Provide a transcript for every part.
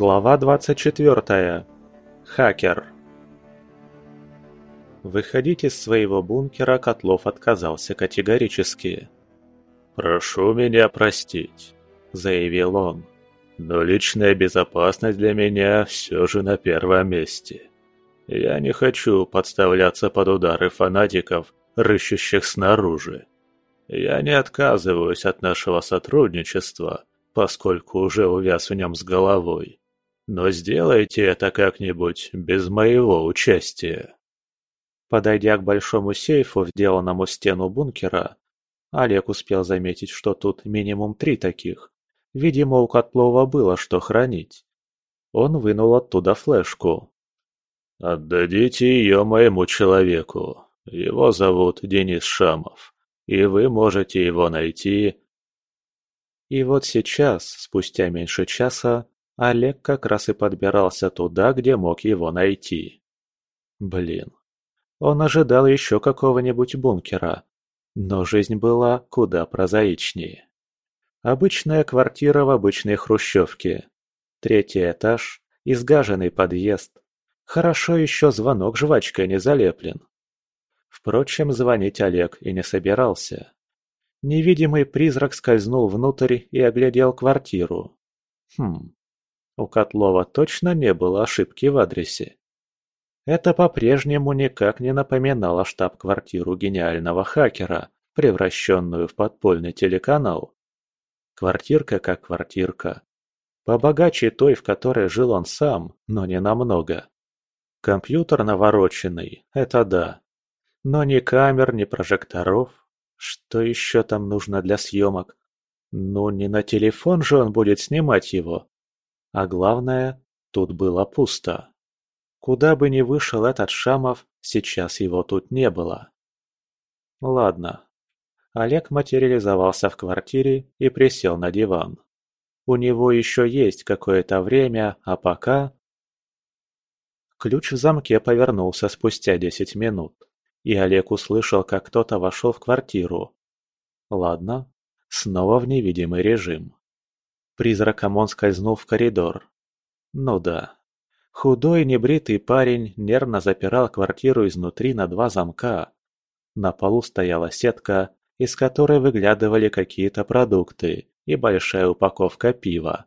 Глава 24. Хакер. Выходить из своего бункера Котлов отказался категорически. «Прошу меня простить», — заявил он. «Но личная безопасность для меня все же на первом месте. Я не хочу подставляться под удары фанатиков, рыщущих снаружи. Я не отказываюсь от нашего сотрудничества, поскольку уже увяз в нем с головой. Но сделайте это как-нибудь без моего участия. Подойдя к большому сейфу, вделанному в стену бункера, Олег успел заметить, что тут минимум три таких. Видимо, у Котлова было что хранить. Он вынул оттуда флешку. «Отдадите ее моему человеку. Его зовут Денис Шамов, и вы можете его найти...» И вот сейчас, спустя меньше часа, Олег как раз и подбирался туда, где мог его найти. Блин. Он ожидал еще какого-нибудь бункера. Но жизнь была куда прозаичнее. Обычная квартира в обычной хрущевке. Третий этаж, изгаженный подъезд. Хорошо еще звонок жвачкой не залеплен. Впрочем, звонить Олег и не собирался. Невидимый призрак скользнул внутрь и оглядел квартиру. Хм, у Котлова точно не было ошибки в адресе. Это по-прежнему никак не напоминало штаб-квартиру гениального хакера, превращенную в подпольный телеканал. Квартирка как квартирка. Побогаче той, в которой жил он сам, но не намного. Компьютер навороченный, это да. Но ни камер, ни прожекторов. Что еще там нужно для съемок? Ну, не на телефон же он будет снимать его. А главное, тут было пусто. Куда бы ни вышел этот Шамов, сейчас его тут не было. Ладно. Олег материализовался в квартире и присел на диван. У него еще есть какое-то время, а пока... Ключ в замке повернулся спустя десять минут, и Олег услышал, как кто-то вошел в квартиру. Ладно, снова в невидимый режим. Призраком он скользнул в коридор. Ну да. Худой небритый парень нервно запирал квартиру изнутри на два замка. На полу стояла сетка, из которой выглядывали какие-то продукты и большая упаковка пива.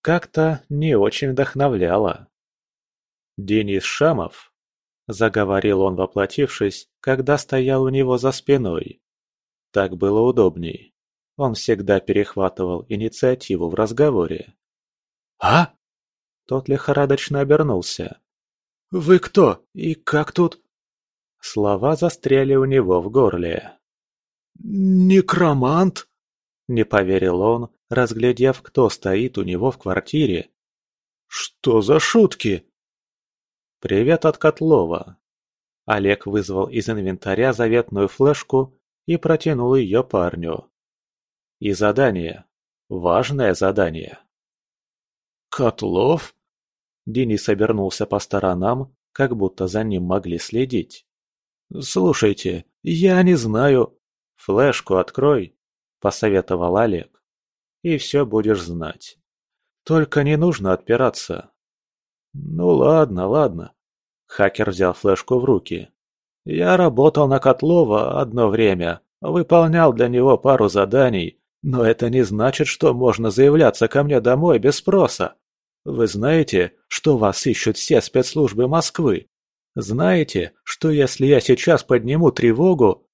Как-то не очень вдохновляло. «Денис Шамов?» – заговорил он, воплотившись, когда стоял у него за спиной. Так было удобней. Он всегда перехватывал инициативу в разговоре. «А?» Тот лихорадочно обернулся. «Вы кто? И как тут?» Слова застряли у него в горле. «Некромант?» Не поверил он, разглядев, кто стоит у него в квартире. «Что за шутки?» «Привет от Котлова». Олег вызвал из инвентаря заветную флешку и протянул ее парню. И задание. Важное задание. «Котлов?» Денис обернулся по сторонам, как будто за ним могли следить. «Слушайте, я не знаю...» «Флешку открой», — посоветовал Олег. «И все будешь знать. Только не нужно отпираться». «Ну ладно, ладно». Хакер взял флешку в руки. «Я работал на Котлова одно время, выполнял для него пару заданий, но это не значит, что можно заявляться ко мне домой без спроса. Вы знаете, что вас ищут все спецслужбы Москвы? Знаете, что если я сейчас подниму тревогу,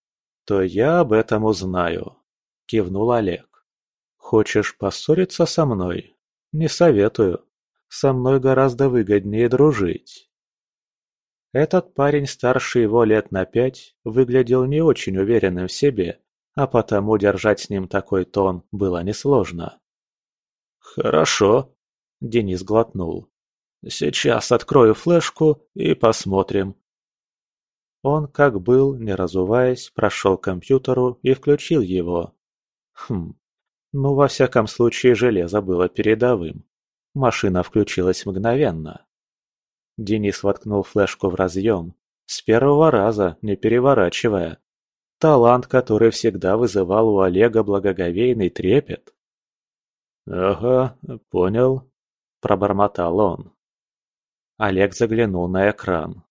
то я об этом узнаю?» Кивнул Олег. «Хочешь поссориться со мной? Не советую. Со мной гораздо выгоднее дружить». Этот парень старше его лет на пять выглядел не очень уверенным в себе а потому держать с ним такой тон было несложно. «Хорошо», — Денис глотнул. «Сейчас открою флешку и посмотрим». Он, как был, не разуваясь, прошел к компьютеру и включил его. Хм, ну во всяком случае железо было передовым. Машина включилась мгновенно. Денис воткнул флешку в разъем, с первого раза, не переворачивая. Талант, который всегда вызывал у Олега благоговейный трепет. «Ага, понял». – пробормотал он. Олег заглянул на экран.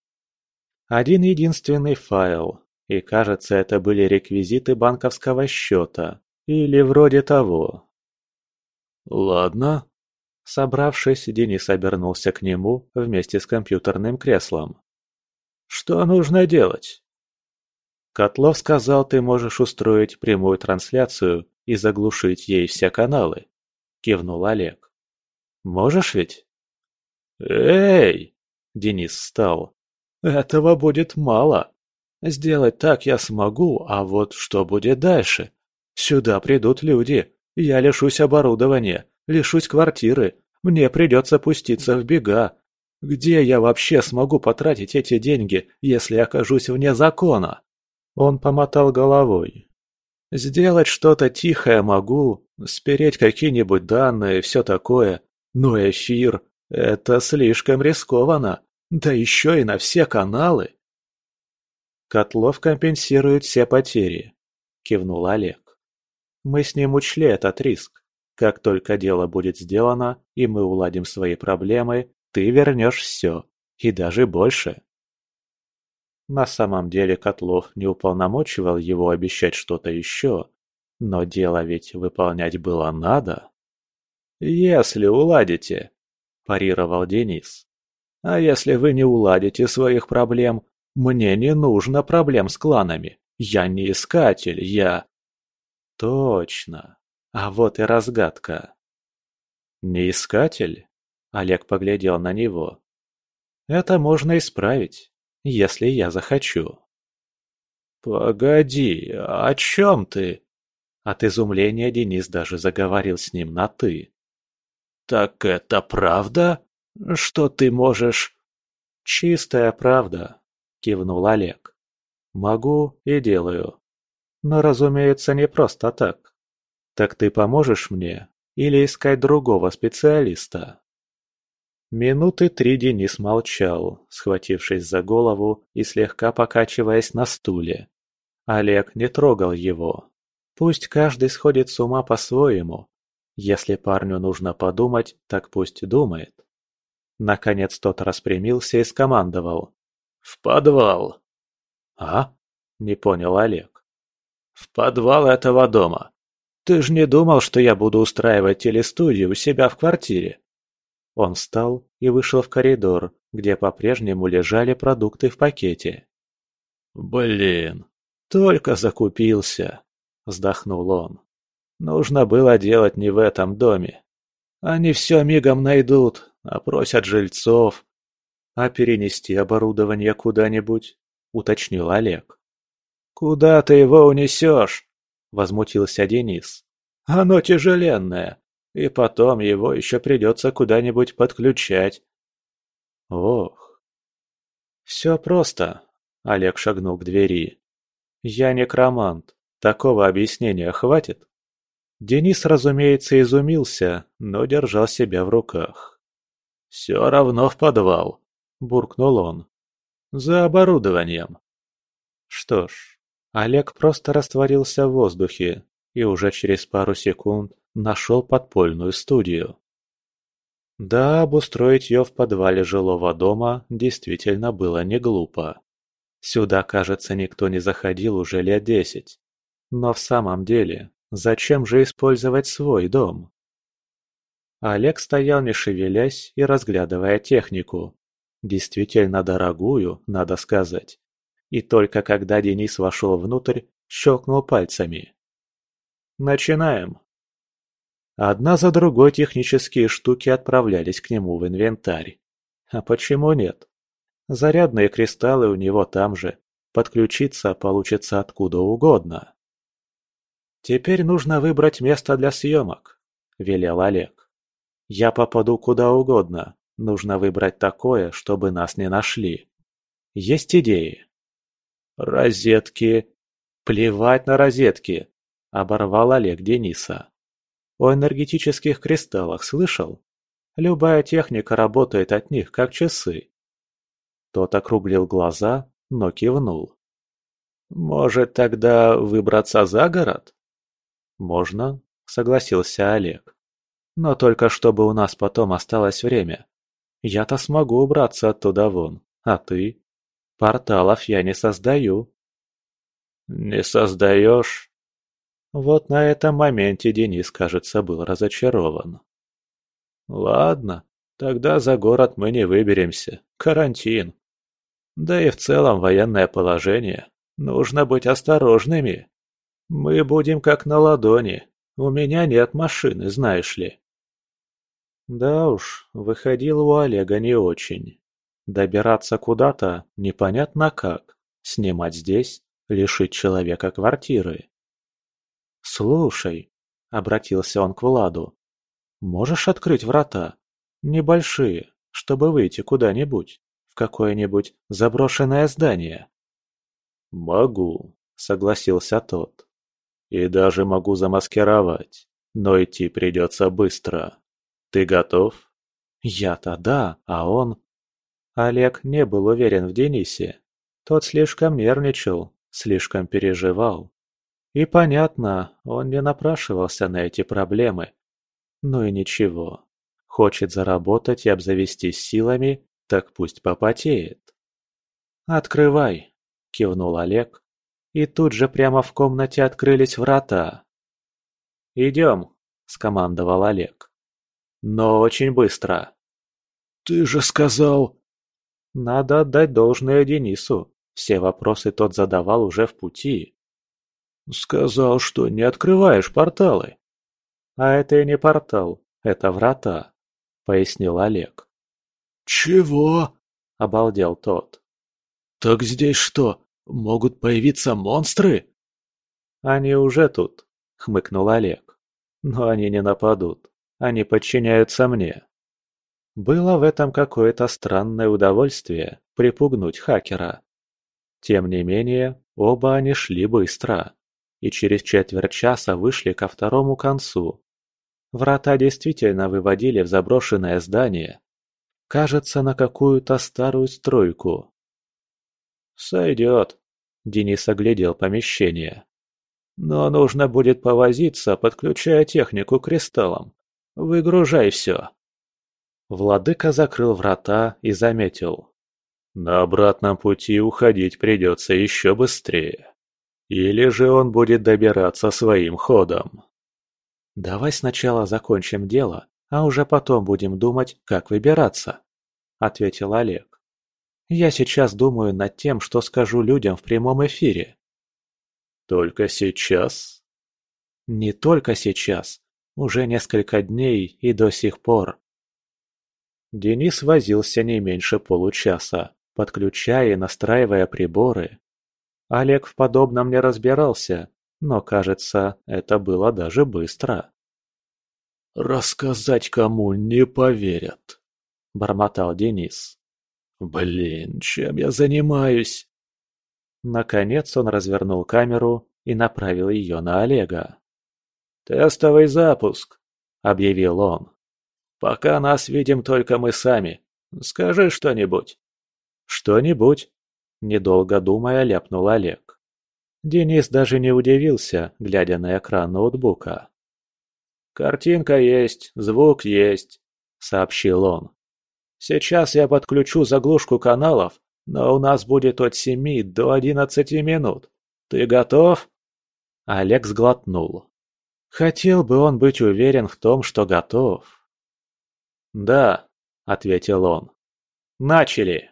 Один единственный файл, и кажется, это были реквизиты банковского счета, или вроде того. «Ладно». Собравшись, Денис обернулся к нему вместе с компьютерным креслом. «Что нужно делать?» Котлов сказал, ты можешь устроить прямую трансляцию и заглушить ей все каналы. Кивнул Олег. Можешь ведь? Эй! Денис встал. Этого будет мало. Сделать так я смогу, а вот что будет дальше? Сюда придут люди. Я лишусь оборудования, лишусь квартиры. Мне придется пуститься в бега. Где я вообще смогу потратить эти деньги, если окажусь вне закона? Он помотал головой. «Сделать что-то тихое могу, спереть какие-нибудь данные, все такое, но эфир — это слишком рискованно, да еще и на все каналы». «Котлов компенсирует все потери», — кивнул Олег. «Мы с ним учли этот риск. Как только дело будет сделано, и мы уладим свои проблемы, ты вернешь все, и даже больше». На самом деле Котлов не уполномочивал его обещать что-то еще, но дело ведь выполнять было надо. «Если уладите», – парировал Денис. «А если вы не уладите своих проблем, мне не нужно проблем с кланами. Я не искатель, я...» «Точно. А вот и разгадка». «Не искатель?» – Олег поглядел на него. «Это можно исправить если я захочу. «Погоди, о чем ты?» От изумления Денис даже заговорил с ним на «ты». «Так это правда? Что ты можешь...» «Чистая правда», — кивнул Олег. «Могу и делаю. Но, разумеется, не просто так. Так ты поможешь мне или искать другого специалиста?» Минуты три Денис молчал, схватившись за голову и слегка покачиваясь на стуле. Олег не трогал его. Пусть каждый сходит с ума по-своему. Если парню нужно подумать, так пусть думает. Наконец тот распрямился и скомандовал. «В подвал!» «А?» – не понял Олег. «В подвал этого дома. Ты ж не думал, что я буду устраивать телестудию у себя в квартире?» Он встал и вышел в коридор, где по-прежнему лежали продукты в пакете. «Блин, только закупился!» – вздохнул он. «Нужно было делать не в этом доме. Они все мигом найдут, опросят жильцов. А перенести оборудование куда-нибудь?» – уточнил Олег. «Куда ты его унесешь?» – возмутился Денис. «Оно тяжеленное. И потом его еще придется куда-нибудь подключать. Ох. Все просто. Олег шагнул к двери. Я некромант. Такого объяснения хватит? Денис, разумеется, изумился, но держал себя в руках. «Все равно в подвал», – буркнул он. «За оборудованием». Что ж, Олег просто растворился в воздухе, и уже через пару секунд нашел подпольную студию. Да, обустроить ее в подвале жилого дома действительно было не глупо. Сюда, кажется, никто не заходил уже лет десять. Но в самом деле, зачем же использовать свой дом? Олег стоял не шевелясь и разглядывая технику. Действительно дорогую, надо сказать. И только когда Денис вошел внутрь, щелкнул пальцами. «Начинаем», Одна за другой технические штуки отправлялись к нему в инвентарь. А почему нет? Зарядные кристаллы у него там же. Подключиться получится откуда угодно. «Теперь нужно выбрать место для съемок», – велел Олег. «Я попаду куда угодно. Нужно выбрать такое, чтобы нас не нашли. Есть идеи?» «Розетки...» «Плевать на розетки!» – оборвал Олег Дениса. О энергетических кристаллах слышал? Любая техника работает от них, как часы. Тот округлил глаза, но кивнул. «Может, тогда выбраться за город?» «Можно», — согласился Олег. Но только чтобы у нас потом осталось время. Я-то смогу убраться оттуда вон, а ты? Порталов я не создаю. Не создаешь? Вот на этом моменте Денис, кажется, был разочарован. Ладно, тогда за город мы не выберемся. Карантин. Да и в целом военное положение. Нужно быть осторожными. Мы будем как на ладони. У меня нет машины, знаешь ли. Да уж, выходил у Олега не очень. Добираться куда-то непонятно как. Снимать здесь, лишить человека квартиры. «Слушай», — обратился он к Владу, — «можешь открыть врата? Небольшие, чтобы выйти куда-нибудь, в какое-нибудь заброшенное здание?» «Могу», — согласился тот. «И даже могу замаскировать, но идти придется быстро. Ты готов?» «Я-то да, а он...» Олег не был уверен в Денисе. Тот слишком нервничал, слишком переживал. И понятно, он не напрашивался на эти проблемы. Ну и ничего. Хочет заработать и обзавестись силами, так пусть попотеет. «Открывай!» – кивнул Олег. И тут же прямо в комнате открылись врата. «Идем!» – скомандовал Олег. «Но очень быстро!» «Ты же сказал...» Надо отдать должное Денису. Все вопросы тот задавал уже в пути. «Сказал, что не открываешь порталы». «А это и не портал, это врата», — пояснил Олег. «Чего?» — обалдел тот. «Так здесь что, могут появиться монстры?» «Они уже тут», — хмыкнул Олег. «Но они не нападут. Они подчиняются мне». Было в этом какое-то странное удовольствие припугнуть хакера. Тем не менее, оба они шли быстро и через четверть часа вышли ко второму концу. Врата действительно выводили в заброшенное здание. Кажется, на какую-то старую стройку. «Сойдет», — Денис оглядел помещение. «Но нужно будет повозиться, подключая технику кристаллом. Выгружай все». Владыка закрыл врата и заметил. «На обратном пути уходить придется еще быстрее». Или же он будет добираться своим ходом. «Давай сначала закончим дело, а уже потом будем думать, как выбираться», — ответил Олег. «Я сейчас думаю над тем, что скажу людям в прямом эфире». «Только сейчас?» «Не только сейчас. Уже несколько дней и до сих пор». Денис возился не меньше получаса, подключая и настраивая приборы, Олег в подобном не разбирался, но, кажется, это было даже быстро. «Рассказать кому не поверят», — бормотал Денис. «Блин, чем я занимаюсь?» Наконец он развернул камеру и направил ее на Олега. «Тестовый запуск», — объявил он. «Пока нас видим только мы сами. Скажи что-нибудь». «Что-нибудь», Недолго думая, ляпнул Олег. Денис даже не удивился, глядя на экран ноутбука. «Картинка есть, звук есть», — сообщил он. «Сейчас я подключу заглушку каналов, но у нас будет от семи до одиннадцати минут. Ты готов?» Олег сглотнул. Хотел бы он быть уверен в том, что готов. «Да», — ответил он. «Начали!»